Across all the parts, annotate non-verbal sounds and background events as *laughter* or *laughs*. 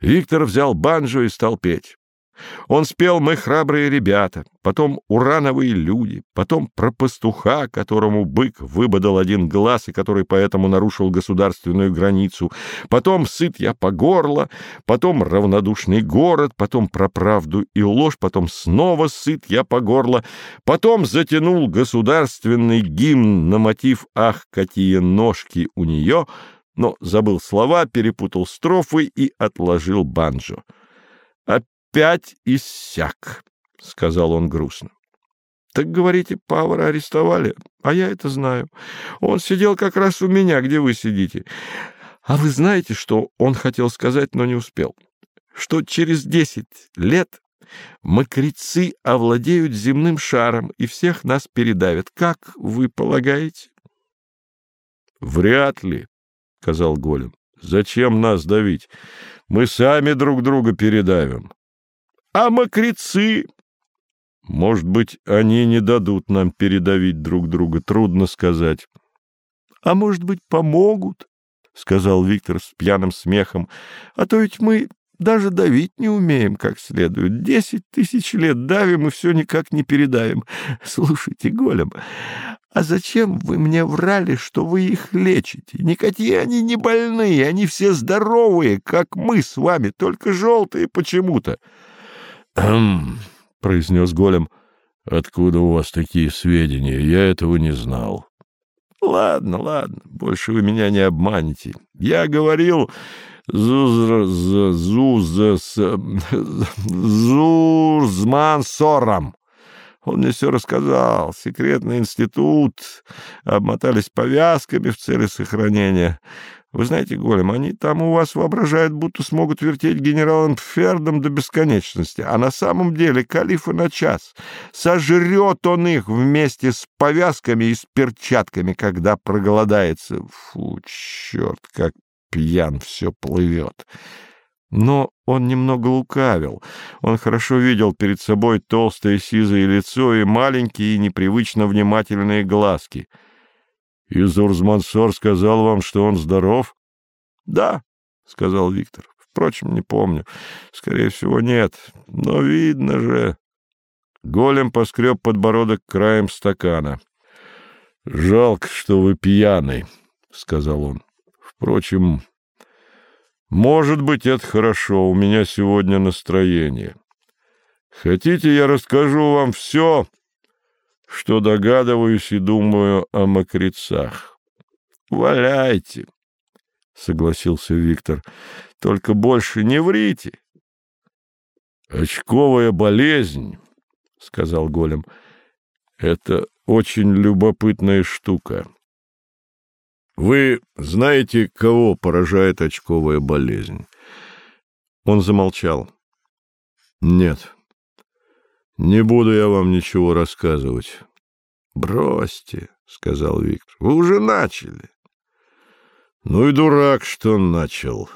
Виктор взял банджо и стал петь. Он спел «Мы храбрые ребята», потом «Урановые люди», потом про пастуха, которому бык выбодал один глаз и который поэтому нарушил государственную границу, потом «Сыт я по горло», потом «Равнодушный город», потом про правду и ложь, потом снова «Сыт я по горло», потом затянул государственный гимн на мотив «Ах, какие ножки у нее», но забыл слова, перепутал строфы и отложил банджо. «Опять иссяк», — сказал он грустно. «Так, говорите, Павара арестовали? А я это знаю. Он сидел как раз у меня, где вы сидите. А вы знаете, что он хотел сказать, но не успел? Что через десять лет мокрецы овладеют земным шаром и всех нас передавят. Как вы полагаете?» «Вряд ли», — сказал Голем. — Зачем нас давить? Мы сами друг друга передавим. — А мокрецы? — Может быть, они не дадут нам передавить друг друга, трудно сказать. — А может быть, помогут? — сказал Виктор с пьяным смехом. — А то ведь мы даже давить не умеем как следует. Десять тысяч лет давим и все никак не передаем. *laughs* Слушайте, Голем, а зачем вы мне врали, что вы их лечите? Никакие они не больные, они все здоровые, как мы с вами, только желтые почему-то. — произнес Голем. — Откуда у вас такие сведения? Я этого не знал. — Ладно, ладно, больше вы меня не обманете. Я говорил Зурзмансором. Он мне все рассказал. Секретный институт, обмотались повязками в цели сохранения. Вы знаете, Голем, они там у вас воображают, будто смогут вертеть генералом Фердом до бесконечности, а на самом деле калифа на час. Сожрет он их вместе с повязками и с перчатками, когда проголодается. Фу, черт, как пьян все плывет. Но он немного лукавил. Он хорошо видел перед собой толстое сизое лицо и маленькие непривычно внимательные глазки. — И Зурзмансор сказал вам, что он здоров? — Да, — сказал Виктор. — Впрочем, не помню. Скорее всего, нет. Но видно же... Голем поскреб подбородок краем стакана. — Жалко, что вы пьяный, — сказал он. — Впрочем, может быть, это хорошо, у меня сегодня настроение. Хотите, я расскажу вам все, что догадываюсь и думаю о мокрецах? — Валяйте, — согласился Виктор, — только больше не врите. — Очковая болезнь, — сказал Голем, — это очень любопытная штука. Вы знаете, кого поражает очковая болезнь? Он замолчал. Нет. Не буду я вам ничего рассказывать. Бросьте, сказал Виктор. Вы уже начали. Ну и дурак, что начал,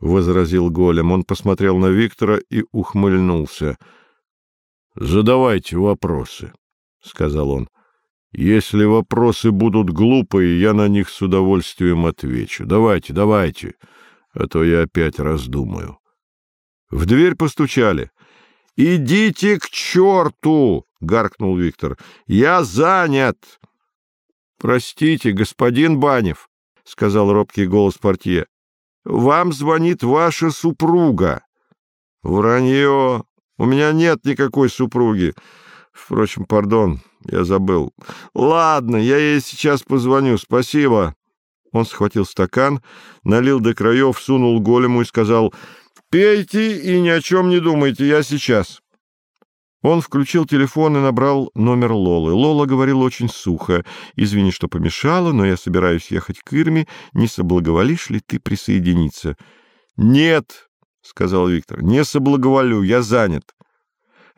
возразил Голем. Он посмотрел на Виктора и ухмыльнулся. Задавайте вопросы, сказал он. Если вопросы будут глупые, я на них с удовольствием отвечу. Давайте, давайте, а то я опять раздумаю. В дверь постучали. — Идите к черту! — гаркнул Виктор. — Я занят! — Простите, господин Банев, — сказал робкий голос портье. — Вам звонит ваша супруга. — Вранье! У меня нет никакой супруги. Впрочем, пардон, я забыл. Ладно, я ей сейчас позвоню. Спасибо. Он схватил стакан, налил до краев, сунул голему и сказал, «Пейте и ни о чем не думайте, я сейчас». Он включил телефон и набрал номер Лолы. Лола говорила очень сухо. «Извини, что помешала, но я собираюсь ехать к Ирме. Не соблаговолишь ли ты присоединиться?» «Нет», — сказал Виктор, — «не соблаговолю, я занят».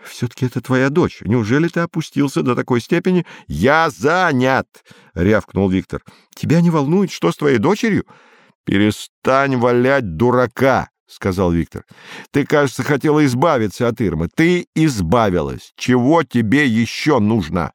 Все-таки это твоя дочь. Неужели ты опустился до такой степени? — Я занят! — рявкнул Виктор. — Тебя не волнует, что с твоей дочерью? — Перестань валять дурака! — сказал Виктор. — Ты, кажется, хотела избавиться от Ирмы. Ты избавилась. Чего тебе еще нужно?